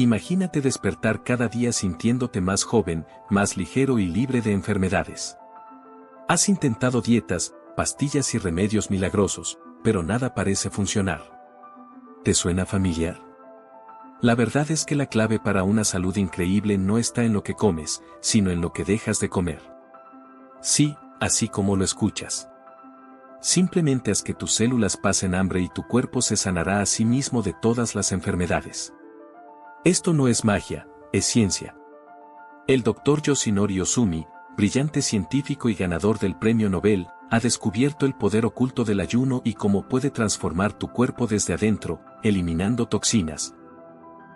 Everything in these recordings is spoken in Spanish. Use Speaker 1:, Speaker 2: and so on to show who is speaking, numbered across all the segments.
Speaker 1: Imagínate despertar cada día sintiéndote más joven, más ligero y libre de enfermedades. Has intentado dietas, pastillas y remedios milagrosos, pero nada parece funcionar. ¿Te suena familiar? La verdad es que la clave para una salud increíble no está en lo que comes, sino en lo que dejas de comer. Sí, así como lo escuchas. Simplemente haz que tus células pasen hambre y tu cuerpo se sanará a sí mismo de todas las enfermedades. Esto no es magia, es ciencia. El doctor Yoshinori Osumi, brillante científico y ganador del premio Nobel, ha descubierto el poder oculto del ayuno y cómo puede transformar tu cuerpo desde adentro, eliminando toxinas,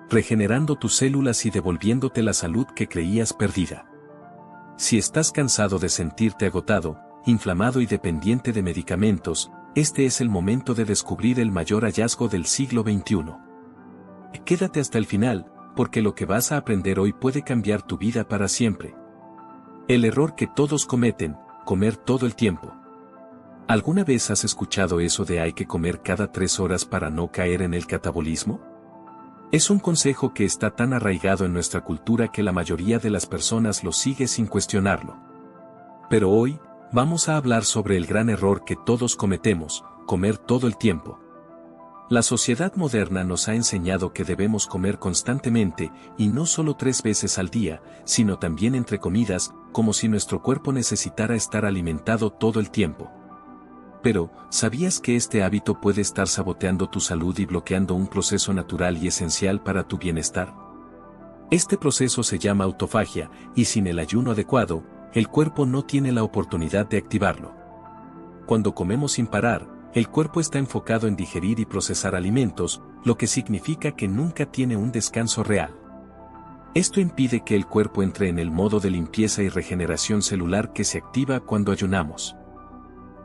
Speaker 1: regenerando tus células y devolviéndote la salud que creías perdida. Si estás cansado de sentirte agotado, inflamado y dependiente de medicamentos, este es el momento de descubrir el mayor hallazgo del siglo XXI. Quédate hasta el final, porque lo que vas a aprender hoy puede cambiar tu vida para siempre. El error que todos cometen, comer todo el tiempo. ¿Alguna vez has escuchado eso de hay que comer cada tres horas para no caer en el catabolismo? Es un consejo que está tan arraigado en nuestra cultura que la mayoría de las personas lo sigue sin cuestionarlo. Pero hoy, vamos a hablar sobre el gran error que todos cometemos, comer todo el tiempo. La sociedad moderna nos ha enseñado que debemos comer constantemente, y no solo tres veces al día, sino también entre comidas, como si nuestro cuerpo necesitara estar alimentado todo el tiempo. Pero, ¿sabías que este hábito puede estar saboteando tu salud y bloqueando un proceso natural y esencial para tu bienestar? Este proceso se llama autofagia, y sin el ayuno adecuado, el cuerpo no tiene la oportunidad de activarlo. Cuando comemos sin parar, el cuerpo está enfocado en digerir y procesar alimentos, lo que significa que nunca tiene un descanso real. Esto impide que el cuerpo entre en el modo de limpieza y regeneración celular que se activa cuando ayunamos.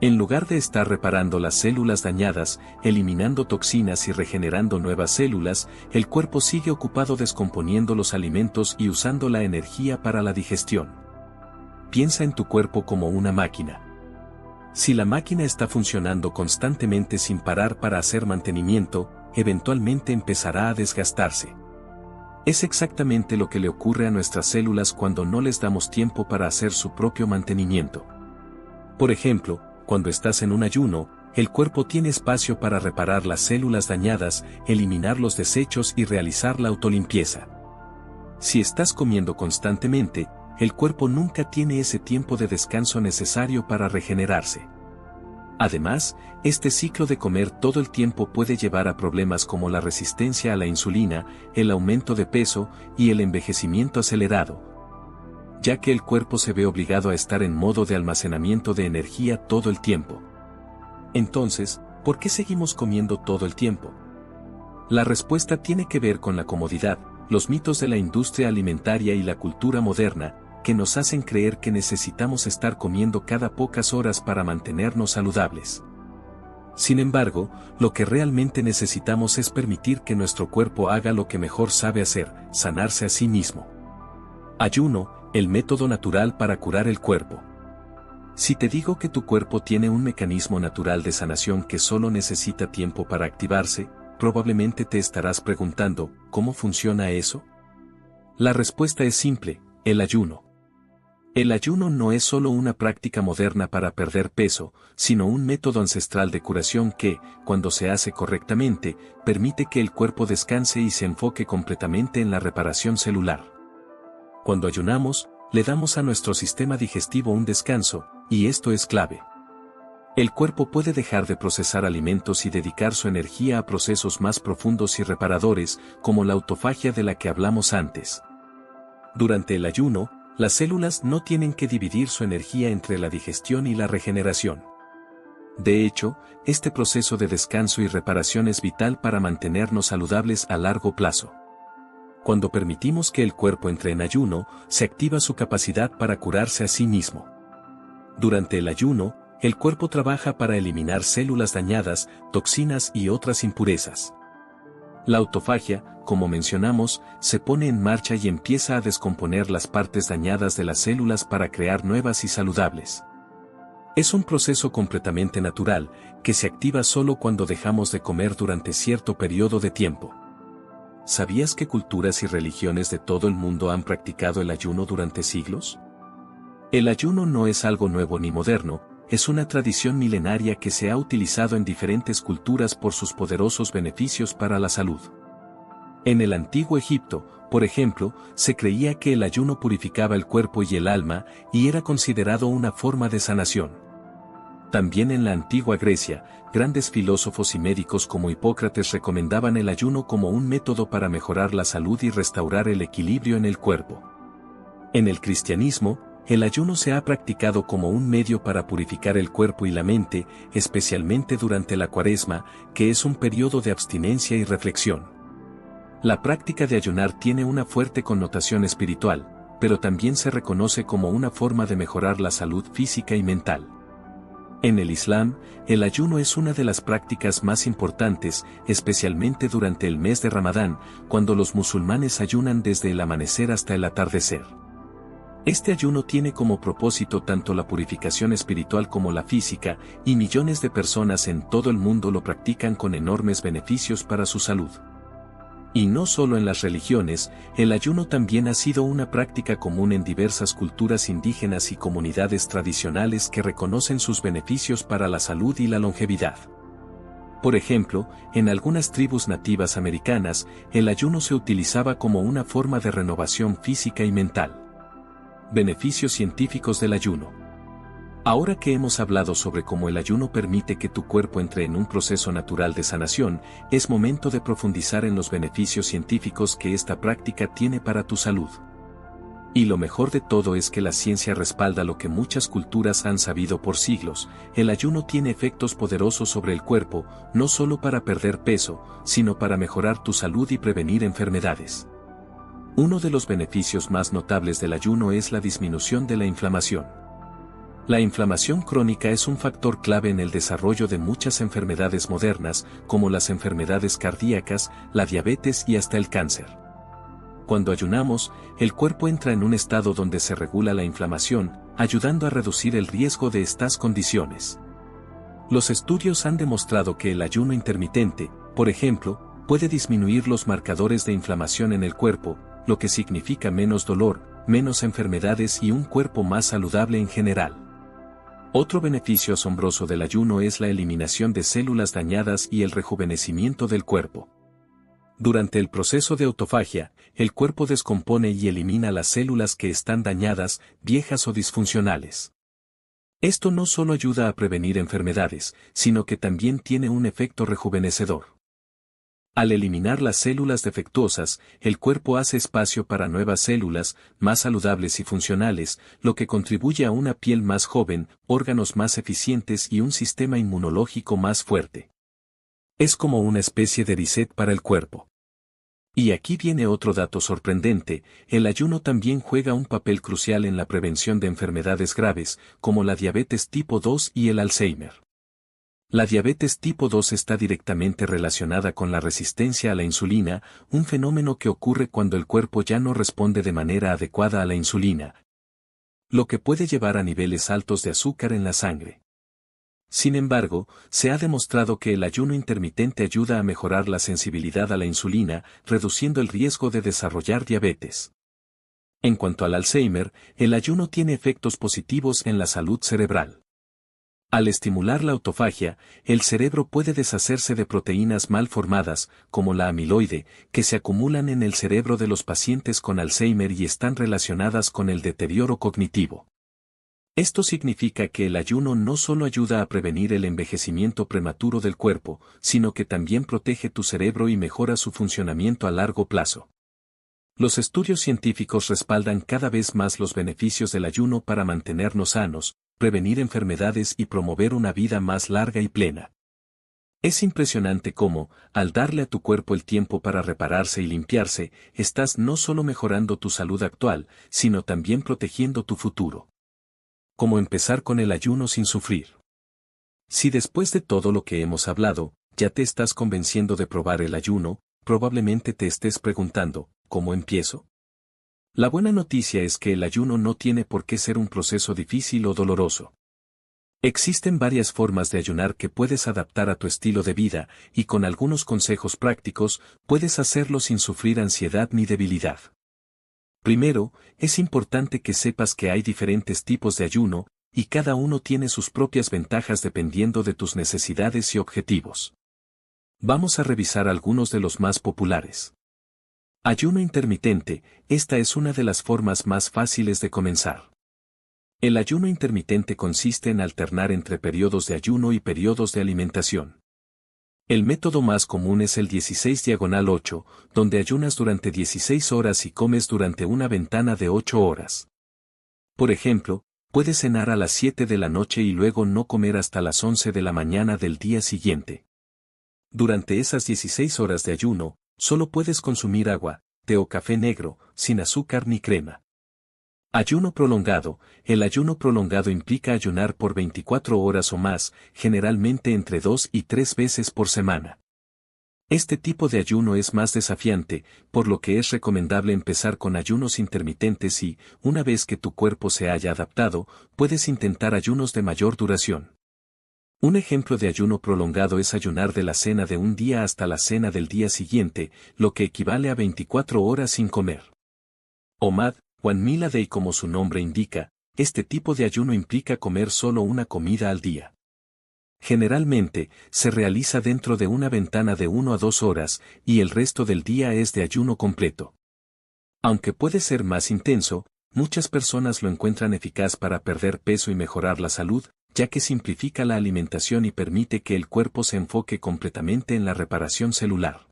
Speaker 1: En lugar de estar reparando las células dañadas, eliminando toxinas y regenerando nuevas células, el cuerpo sigue ocupado descomponiendo los alimentos y usando la energía para la digestión. Piensa en tu cuerpo como una máquina. Si la máquina está funcionando constantemente sin parar para hacer mantenimiento, eventualmente empezará a desgastarse. Es exactamente lo que le ocurre a nuestras células cuando no les damos tiempo para hacer su propio mantenimiento. Por ejemplo, cuando estás en un ayuno, el cuerpo tiene espacio para reparar las células dañadas, eliminar los desechos y realizar la autolimpieza. Si estás comiendo constantemente, el cuerpo nunca tiene ese tiempo de descanso necesario para regenerarse. Además, este ciclo de comer todo el tiempo puede llevar a problemas como la resistencia a la insulina, el aumento de peso y el envejecimiento acelerado, ya que el cuerpo se ve obligado a estar en modo de almacenamiento de energía todo el tiempo. Entonces, ¿por qué seguimos comiendo todo el tiempo? La respuesta tiene que ver con la comodidad, los mitos de la industria alimentaria y la cultura moderna, que nos hacen creer que necesitamos estar comiendo cada pocas horas para mantenernos saludables. Sin embargo, lo que realmente necesitamos es permitir que nuestro cuerpo haga lo que mejor sabe hacer, sanarse a sí mismo. Ayuno, el método natural para curar el cuerpo. Si te digo que tu cuerpo tiene un mecanismo natural de sanación que solo necesita tiempo para activarse, probablemente te estarás preguntando, ¿cómo funciona eso? La respuesta es simple, el ayuno. El ayuno no es solo una práctica moderna para perder peso, sino un método ancestral de curación que, cuando se hace correctamente, permite que el cuerpo descanse y se enfoque completamente en la reparación celular. Cuando ayunamos, le damos a nuestro sistema digestivo un descanso, y esto es clave. El cuerpo puede dejar de procesar alimentos y dedicar su energía a procesos más profundos y reparadores, como la autofagia de la que hablamos antes. Durante el ayuno, las células no tienen que dividir su energía entre la digestión y la regeneración. De hecho, este proceso de descanso y reparación es vital para mantenernos saludables a largo plazo. Cuando permitimos que el cuerpo entre en ayuno, se activa su capacidad para curarse a sí mismo. Durante el ayuno, el cuerpo trabaja para eliminar células dañadas, toxinas y otras impurezas. La autofagia, como mencionamos, se pone en marcha y empieza a descomponer las partes dañadas de las células para crear nuevas y saludables. Es un proceso completamente natural, que se activa solo cuando dejamos de comer durante cierto periodo de tiempo. ¿Sabías que culturas y religiones de todo el mundo han practicado el ayuno durante siglos? El ayuno no es algo nuevo ni moderno, es una tradición milenaria que se ha utilizado en diferentes culturas por sus poderosos beneficios para la salud. En el antiguo Egipto, por ejemplo, se creía que el ayuno purificaba el cuerpo y el alma y era considerado una forma de sanación. También en la antigua Grecia, grandes filósofos y médicos como Hipócrates recomendaban el ayuno como un método para mejorar la salud y restaurar el equilibrio en el cuerpo. En el cristianismo, el ayuno se ha practicado como un medio para purificar el cuerpo y la mente, especialmente durante la cuaresma, que es un periodo de abstinencia y reflexión. La práctica de ayunar tiene una fuerte connotación espiritual, pero también se reconoce como una forma de mejorar la salud física y mental. En el Islam, el ayuno es una de las prácticas más importantes, especialmente durante el mes de Ramadán, cuando los musulmanes ayunan desde el amanecer hasta el atardecer. Este ayuno tiene como propósito tanto la purificación espiritual como la física, y millones de personas en todo el mundo lo practican con enormes beneficios para su salud. Y no solo en las religiones, el ayuno también ha sido una práctica común en diversas culturas indígenas y comunidades tradicionales que reconocen sus beneficios para la salud y la longevidad. Por ejemplo, en algunas tribus nativas americanas, el ayuno se utilizaba como una forma de renovación física y mental. Beneficios científicos del ayuno. Ahora que hemos hablado sobre cómo el ayuno permite que tu cuerpo entre en un proceso natural de sanación, es momento de profundizar en los beneficios científicos que esta práctica tiene para tu salud. Y lo mejor de todo es que la ciencia respalda lo que muchas culturas han sabido por siglos, el ayuno tiene efectos poderosos sobre el cuerpo, no solo para perder peso, sino para mejorar tu salud y prevenir enfermedades. Uno de los beneficios más notables del ayuno es la disminución de la inflamación. La inflamación crónica es un factor clave en el desarrollo de muchas enfermedades modernas, como las enfermedades cardíacas, la diabetes y hasta el cáncer. Cuando ayunamos, el cuerpo entra en un estado donde se regula la inflamación, ayudando a reducir el riesgo de estas condiciones. Los estudios han demostrado que el ayuno intermitente, por ejemplo, puede disminuir los marcadores de inflamación en el cuerpo, lo que significa menos dolor, menos enfermedades y un cuerpo más saludable en general. Otro beneficio asombroso del ayuno es la eliminación de células dañadas y el rejuvenecimiento del cuerpo. Durante el proceso de autofagia, el cuerpo descompone y elimina las células que están dañadas, viejas o disfuncionales. Esto no solo ayuda a prevenir enfermedades, sino que también tiene un efecto rejuvenecedor. Al eliminar las células defectuosas, el cuerpo hace espacio para nuevas células, más saludables y funcionales, lo que contribuye a una piel más joven, órganos más eficientes y un sistema inmunológico más fuerte. Es como una especie de reset para el cuerpo. Y aquí viene otro dato sorprendente, el ayuno también juega un papel crucial en la prevención de enfermedades graves, como la diabetes tipo 2 y el Alzheimer. La diabetes tipo 2 está directamente relacionada con la resistencia a la insulina, un fenómeno que ocurre cuando el cuerpo ya no responde de manera adecuada a la insulina, lo que puede llevar a niveles altos de azúcar en la sangre. Sin embargo, se ha demostrado que el ayuno intermitente ayuda a mejorar la sensibilidad a la insulina, reduciendo el riesgo de desarrollar diabetes. En cuanto al Alzheimer, el ayuno tiene efectos positivos en la salud cerebral. Al estimular la autofagia, el cerebro puede deshacerse de proteínas mal formadas, como la amiloide, que se acumulan en el cerebro de los pacientes con Alzheimer y están relacionadas con el deterioro cognitivo. Esto significa que el ayuno no solo ayuda a prevenir el envejecimiento prematuro del cuerpo, sino que también protege tu cerebro y mejora su funcionamiento a largo plazo. Los estudios científicos respaldan cada vez más los beneficios del ayuno para mantenernos sanos, prevenir enfermedades y promover una vida más larga y plena. Es impresionante cómo, al darle a tu cuerpo el tiempo para repararse y limpiarse, estás no solo mejorando tu salud actual, sino también protegiendo tu futuro. Como empezar con el ayuno sin sufrir. Si después de todo lo que hemos hablado, ya te estás convenciendo de probar el ayuno, probablemente te estés preguntando, ¿cómo empiezo? La buena noticia es que el ayuno no tiene por qué ser un proceso difícil o doloroso. Existen varias formas de ayunar que puedes adaptar a tu estilo de vida, y con algunos consejos prácticos, puedes hacerlo sin sufrir ansiedad ni debilidad. Primero, es importante que sepas que hay diferentes tipos de ayuno, y cada uno tiene sus propias ventajas dependiendo de tus necesidades y objetivos. Vamos a revisar algunos de los más populares. Ayuno intermitente, esta es una de las formas más fáciles de comenzar. El ayuno intermitente consiste en alternar entre periodos de ayuno y periodos de alimentación. El método más común es el 16 diagonal 8, donde ayunas durante 16 horas y comes durante una ventana de 8 horas. Por ejemplo, puedes cenar a las 7 de la noche y luego no comer hasta las 11 de la mañana del día siguiente. Durante esas 16 horas de ayuno, solo puedes consumir agua, té o café negro, sin azúcar ni crema. Ayuno prolongado. El ayuno prolongado implica ayunar por 24 horas o más, generalmente entre 2 y 3 veces por semana. Este tipo de ayuno es más desafiante, por lo que es recomendable empezar con ayunos intermitentes y, una vez que tu cuerpo se haya adaptado, puedes intentar ayunos de mayor duración. Un ejemplo de ayuno prolongado es ayunar de la cena de un día hasta la cena del día siguiente, lo que equivale a 24 horas sin comer. OMAD, Juan Mila Day como su nombre indica, este tipo de ayuno implica comer solo una comida al día. Generalmente, se realiza dentro de una ventana de 1 a 2 horas, y el resto del día es de ayuno completo. Aunque puede ser más intenso, muchas personas lo encuentran eficaz para perder peso y mejorar la salud, ya que simplifica la alimentación y permite que el cuerpo se enfoque completamente en la reparación celular.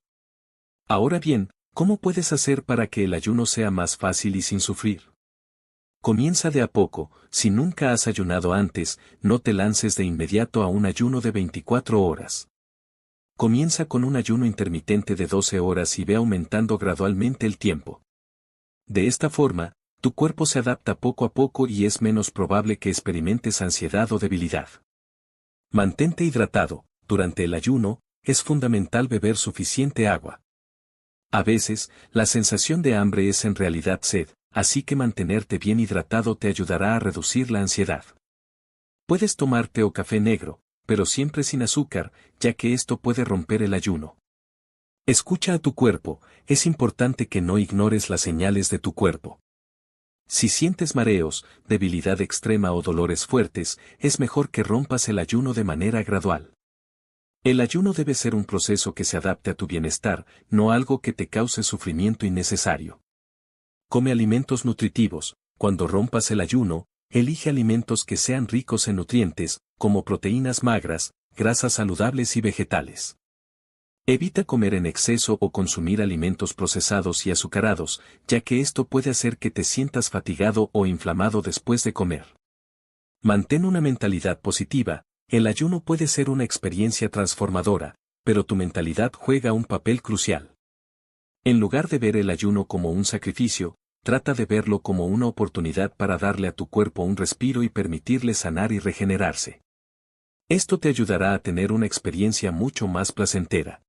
Speaker 1: Ahora bien, ¿Cómo puedes hacer para que el ayuno sea más fácil y sin sufrir? Comienza de a poco, si nunca has ayunado antes, no te lances de inmediato a un ayuno de 24 horas. Comienza con un ayuno intermitente de 12 horas y ve aumentando gradualmente el tiempo. De esta forma, tu cuerpo se adapta poco a poco y es menos probable que experimentes ansiedad o debilidad. Mantente hidratado, durante el ayuno, es fundamental beber suficiente agua. A veces, la sensación de hambre es en realidad sed, así que mantenerte bien hidratado te ayudará a reducir la ansiedad. Puedes tomar té o café negro, pero siempre sin azúcar, ya que esto puede romper el ayuno. Escucha a tu cuerpo, es importante que no ignores las señales de tu cuerpo. Si sientes mareos, debilidad extrema o dolores fuertes, es mejor que rompas el ayuno de manera gradual. El ayuno debe ser un proceso que se adapte a tu bienestar, no algo que te cause sufrimiento innecesario. Come alimentos nutritivos, cuando rompas el ayuno, elige alimentos que sean ricos en nutrientes, como proteínas magras, grasas saludables y vegetales. Evita comer en exceso o consumir alimentos procesados y azucarados, ya que esto puede hacer que te sientas fatigado o inflamado después de comer. Mantén una mentalidad positiva, el ayuno puede ser una experiencia transformadora, pero tu mentalidad juega un papel crucial. En lugar de ver el ayuno como un sacrificio, trata de verlo como una oportunidad para darle a tu cuerpo un respiro y permitirle sanar y regenerarse. Esto te ayudará a tener una experiencia mucho más placentera.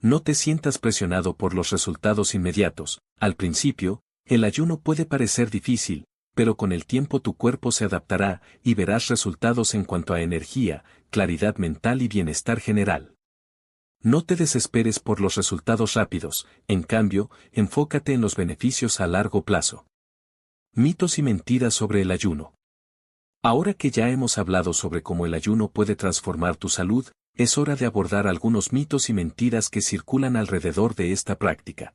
Speaker 1: No te sientas presionado por los resultados inmediatos, al principio, el ayuno puede parecer difícil, pero con el tiempo tu cuerpo se adaptará y verás resultados en cuanto a energía, claridad mental y bienestar general. No te desesperes por los resultados rápidos, en cambio, enfócate en los beneficios a largo plazo. Mitos y mentiras sobre el ayuno. Ahora que ya hemos hablado sobre cómo el ayuno puede transformar tu salud, es hora de abordar algunos mitos y mentiras que circulan alrededor de esta práctica.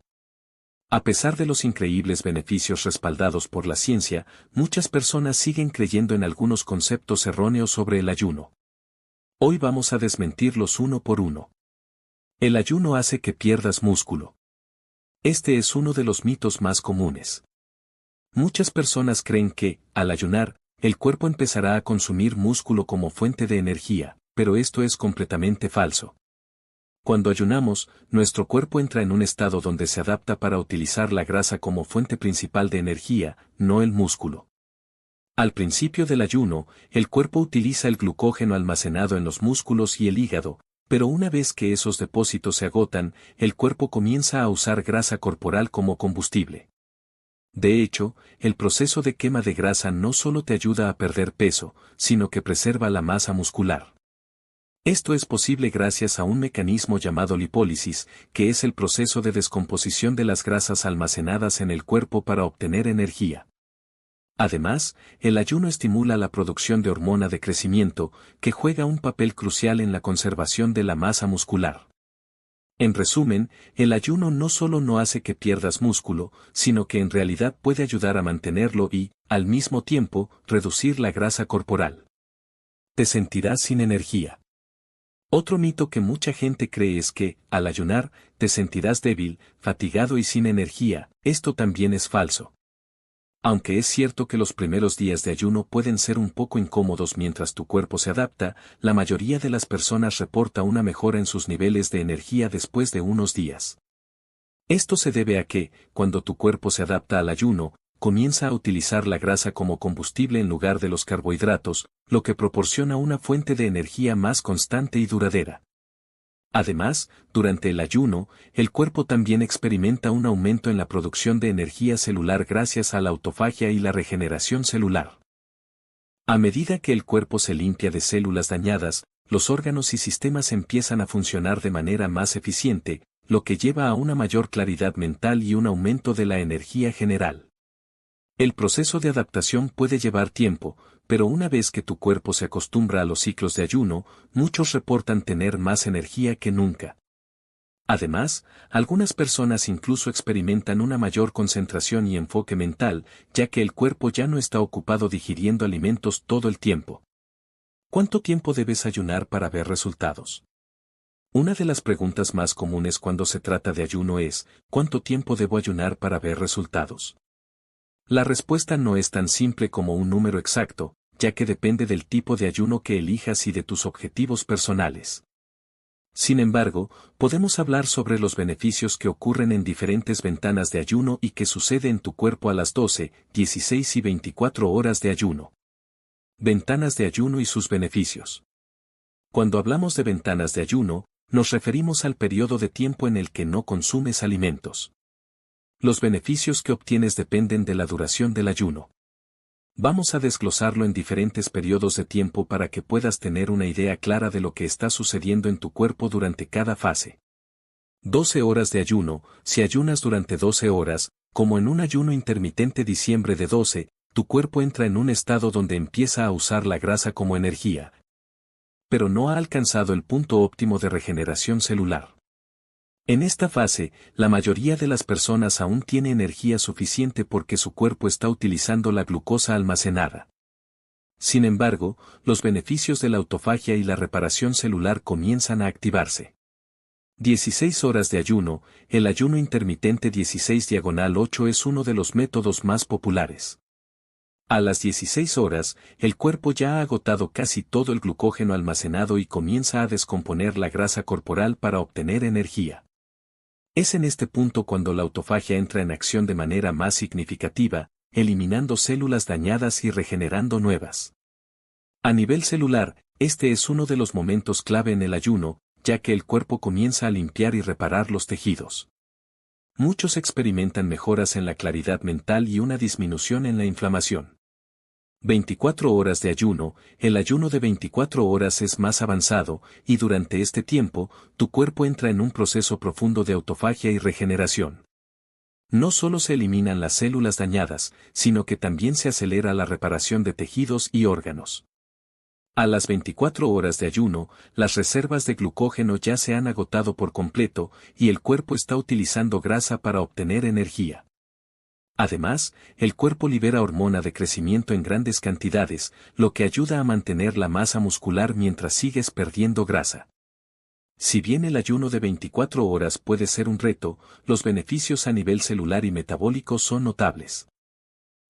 Speaker 1: A pesar de los increíbles beneficios respaldados por la ciencia, muchas personas siguen creyendo en algunos conceptos erróneos sobre el ayuno. Hoy vamos a desmentirlos uno por uno. El ayuno hace que pierdas músculo. Este es uno de los mitos más comunes. Muchas personas creen que, al ayunar, el cuerpo empezará a consumir músculo como fuente de energía, pero esto es completamente falso. Cuando ayunamos, nuestro cuerpo entra en un estado donde se adapta para utilizar la grasa como fuente principal de energía, no el músculo. Al principio del ayuno, el cuerpo utiliza el glucógeno almacenado en los músculos y el hígado, pero una vez que esos depósitos se agotan, el cuerpo comienza a usar grasa corporal como combustible. De hecho, el proceso de quema de grasa no solo te ayuda a perder peso, sino que preserva la masa muscular. Esto es posible gracias a un mecanismo llamado lipólisis, que es el proceso de descomposición de las grasas almacenadas en el cuerpo para obtener energía. Además, el ayuno estimula la producción de hormona de crecimiento, que juega un papel crucial en la conservación de la masa muscular. En resumen, el ayuno no solo no hace que pierdas músculo, sino que en realidad puede ayudar a mantenerlo y, al mismo tiempo, reducir la grasa corporal. Te sentirás sin energía. Otro mito que mucha gente cree es que, al ayunar, te sentirás débil, fatigado y sin energía, esto también es falso. Aunque es cierto que los primeros días de ayuno pueden ser un poco incómodos mientras tu cuerpo se adapta, la mayoría de las personas reporta una mejora en sus niveles de energía después de unos días. Esto se debe a que, cuando tu cuerpo se adapta al ayuno, comienza a utilizar la grasa como combustible en lugar de los carbohidratos, lo que proporciona una fuente de energía más constante y duradera. Además, durante el ayuno, el cuerpo también experimenta un aumento en la producción de energía celular gracias a la autofagia y la regeneración celular. A medida que el cuerpo se limpia de células dañadas, los órganos y sistemas empiezan a funcionar de manera más eficiente, lo que lleva a una mayor claridad mental y un aumento de la energía general. El proceso de adaptación puede llevar tiempo, pero una vez que tu cuerpo se acostumbra a los ciclos de ayuno, muchos reportan tener más energía que nunca. Además, algunas personas incluso experimentan una mayor concentración y enfoque mental, ya que el cuerpo ya no está ocupado digiriendo alimentos todo el tiempo. ¿Cuánto tiempo debes ayunar para ver resultados? Una de las preguntas más comunes cuando se trata de ayuno es, ¿cuánto tiempo debo ayunar para ver resultados? La respuesta no es tan simple como un número exacto, ya que depende del tipo de ayuno que elijas y de tus objetivos personales. Sin embargo, podemos hablar sobre los beneficios que ocurren en diferentes ventanas de ayuno y que sucede en tu cuerpo a las 12, 16 y 24 horas de ayuno. Ventanas de ayuno y sus beneficios. Cuando hablamos de ventanas de ayuno, nos referimos al periodo de tiempo en el que no consumes alimentos. Los beneficios que obtienes dependen de la duración del ayuno. Vamos a desglosarlo en diferentes periodos de tiempo para que puedas tener una idea clara de lo que está sucediendo en tu cuerpo durante cada fase. 12 horas de ayuno, si ayunas durante 12 horas, como en un ayuno intermitente diciembre de 12, tu cuerpo entra en un estado donde empieza a usar la grasa como energía. Pero no ha alcanzado el punto óptimo de regeneración celular. En esta fase, la mayoría de las personas aún tiene energía suficiente porque su cuerpo está utilizando la glucosa almacenada. Sin embargo, los beneficios de la autofagia y la reparación celular comienzan a activarse. 16 horas de ayuno, el ayuno intermitente 16 diagonal 8 es uno de los métodos más populares. A las 16 horas, el cuerpo ya ha agotado casi todo el glucógeno almacenado y comienza a descomponer la grasa corporal para obtener energía. Es en este punto cuando la autofagia entra en acción de manera más significativa, eliminando células dañadas y regenerando nuevas. A nivel celular, este es uno de los momentos clave en el ayuno, ya que el cuerpo comienza a limpiar y reparar los tejidos. Muchos experimentan mejoras en la claridad mental y una disminución en la inflamación. 24 horas de ayuno, el ayuno de 24 horas es más avanzado, y durante este tiempo, tu cuerpo entra en un proceso profundo de autofagia y regeneración. No solo se eliminan las células dañadas, sino que también se acelera la reparación de tejidos y órganos. A las 24 horas de ayuno, las reservas de glucógeno ya se han agotado por completo, y el cuerpo está utilizando grasa para obtener energía. Además, el cuerpo libera hormona de crecimiento en grandes cantidades, lo que ayuda a mantener la masa muscular mientras sigues perdiendo grasa. Si bien el ayuno de 24 horas puede ser un reto, los beneficios a nivel celular y metabólico son notables.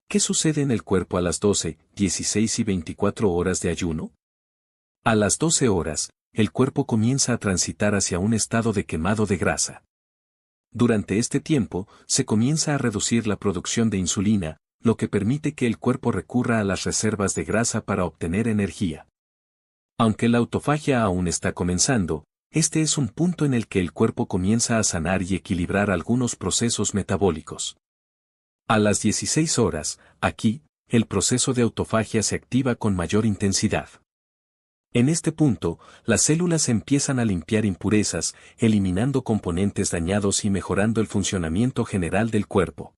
Speaker 1: ¿Qué sucede en el cuerpo a las 12, 16 y 24 horas de ayuno? A las 12 horas, el cuerpo comienza a transitar hacia un estado de quemado de grasa. Durante este tiempo, se comienza a reducir la producción de insulina, lo que permite que el cuerpo recurra a las reservas de grasa para obtener energía. Aunque la autofagia aún está comenzando, este es un punto en el que el cuerpo comienza a sanar y equilibrar algunos procesos metabólicos. A las 16 horas, aquí, el proceso de autofagia se activa con mayor intensidad. En este punto, las células empiezan a limpiar impurezas, eliminando componentes dañados y mejorando el funcionamiento general del cuerpo.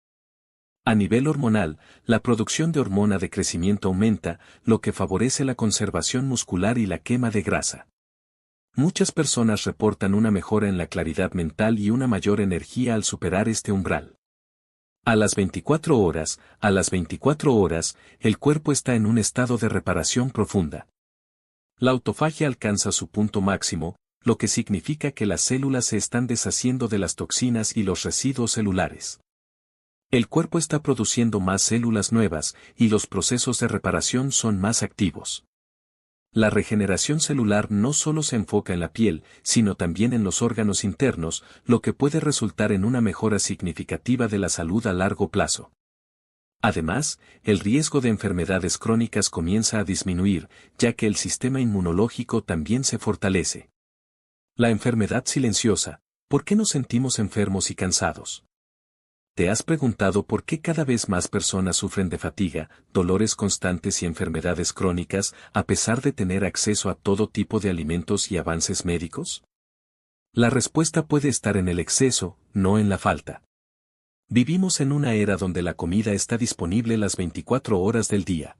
Speaker 1: A nivel hormonal, la producción de hormona de crecimiento aumenta, lo que favorece la conservación muscular y la quema de grasa. Muchas personas reportan una mejora en la claridad mental y una mayor energía al superar este umbral. A las 24 horas, a las 24 horas, el cuerpo está en un estado de reparación profunda. La autofagia alcanza su punto máximo, lo que significa que las células se están deshaciendo de las toxinas y los residuos celulares. El cuerpo está produciendo más células nuevas y los procesos de reparación son más activos. La regeneración celular no solo se enfoca en la piel, sino también en los órganos internos, lo que puede resultar en una mejora significativa de la salud a largo plazo. Además, el riesgo de enfermedades crónicas comienza a disminuir, ya que el sistema inmunológico también se fortalece. La enfermedad silenciosa, ¿por qué nos sentimos enfermos y cansados? ¿Te has preguntado por qué cada vez más personas sufren de fatiga, dolores constantes y enfermedades crónicas, a pesar de tener acceso a todo tipo de alimentos y avances médicos? La respuesta puede estar en el exceso, no en la falta. Vivimos en una era donde la comida está disponible las 24 horas del día.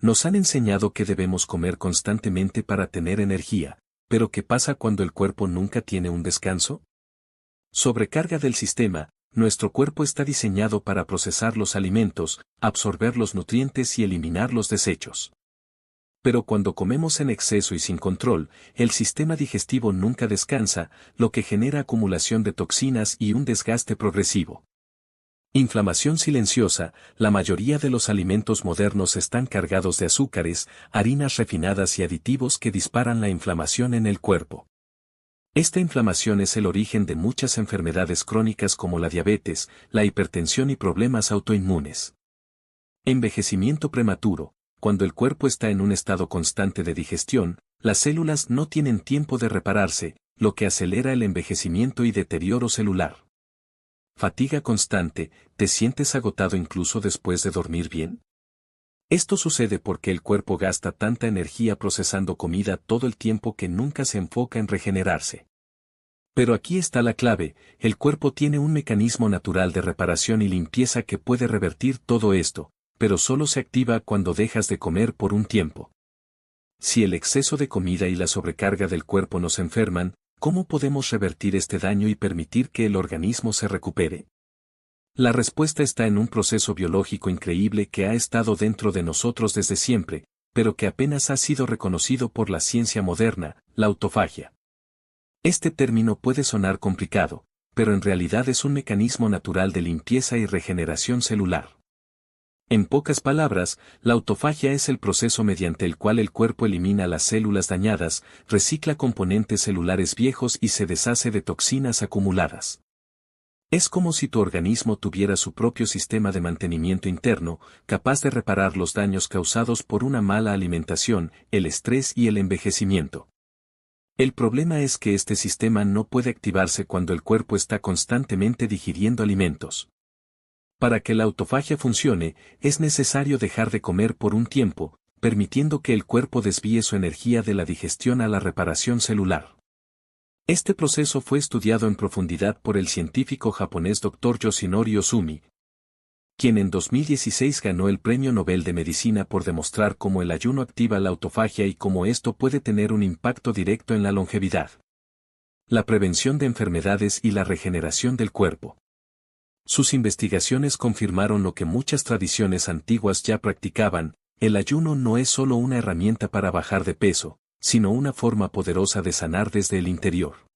Speaker 1: Nos han enseñado que debemos comer constantemente para tener energía, pero ¿qué pasa cuando el cuerpo nunca tiene un descanso? Sobrecarga del sistema, nuestro cuerpo está diseñado para procesar los alimentos, absorber los nutrientes y eliminar los desechos. Pero cuando comemos en exceso y sin control, el sistema digestivo nunca descansa, lo que genera acumulación de toxinas y un desgaste progresivo. Inflamación silenciosa, la mayoría de los alimentos modernos están cargados de azúcares, harinas refinadas y aditivos que disparan la inflamación en el cuerpo. Esta inflamación es el origen de muchas enfermedades crónicas como la diabetes, la hipertensión y problemas autoinmunes. Envejecimiento prematuro. Cuando el cuerpo está en un estado constante de digestión, las células no tienen tiempo de repararse, lo que acelera el envejecimiento y deterioro celular. Fatiga constante, ¿te sientes agotado incluso después de dormir bien? Esto sucede porque el cuerpo gasta tanta energía procesando comida todo el tiempo que nunca se enfoca en regenerarse. Pero aquí está la clave, el cuerpo tiene un mecanismo natural de reparación y limpieza que puede revertir todo esto, pero solo se activa cuando dejas de comer por un tiempo. Si el exceso de comida y la sobrecarga del cuerpo nos enferman, ¿Cómo podemos revertir este daño y permitir que el organismo se recupere? La respuesta está en un proceso biológico increíble que ha estado dentro de nosotros desde siempre, pero que apenas ha sido reconocido por la ciencia moderna, la autofagia. Este término puede sonar complicado, pero en realidad es un mecanismo natural de limpieza y regeneración celular. En pocas palabras, la autofagia es el proceso mediante el cual el cuerpo elimina las células dañadas, recicla componentes celulares viejos y se deshace de toxinas acumuladas. Es como si tu organismo tuviera su propio sistema de mantenimiento interno, capaz de reparar los daños causados por una mala alimentación, el estrés y el envejecimiento. El problema es que este sistema no puede activarse cuando el cuerpo está constantemente digiriendo alimentos. Para que la autofagia funcione, es necesario dejar de comer por un tiempo, permitiendo que el cuerpo desvíe su energía de la digestión a la reparación celular. Este proceso fue estudiado en profundidad por el científico japonés Dr. Yoshinori Osumi, quien en 2016 ganó el Premio Nobel de Medicina por demostrar cómo el ayuno activa la autofagia y cómo esto puede tener un impacto directo en la longevidad. La prevención de enfermedades y la regeneración del cuerpo. Sus investigaciones confirmaron lo que muchas tradiciones antiguas ya practicaban, el ayuno no es solo una herramienta para bajar de peso, sino una forma poderosa de sanar desde el interior.